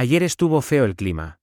Ayer estuvo feo el clima.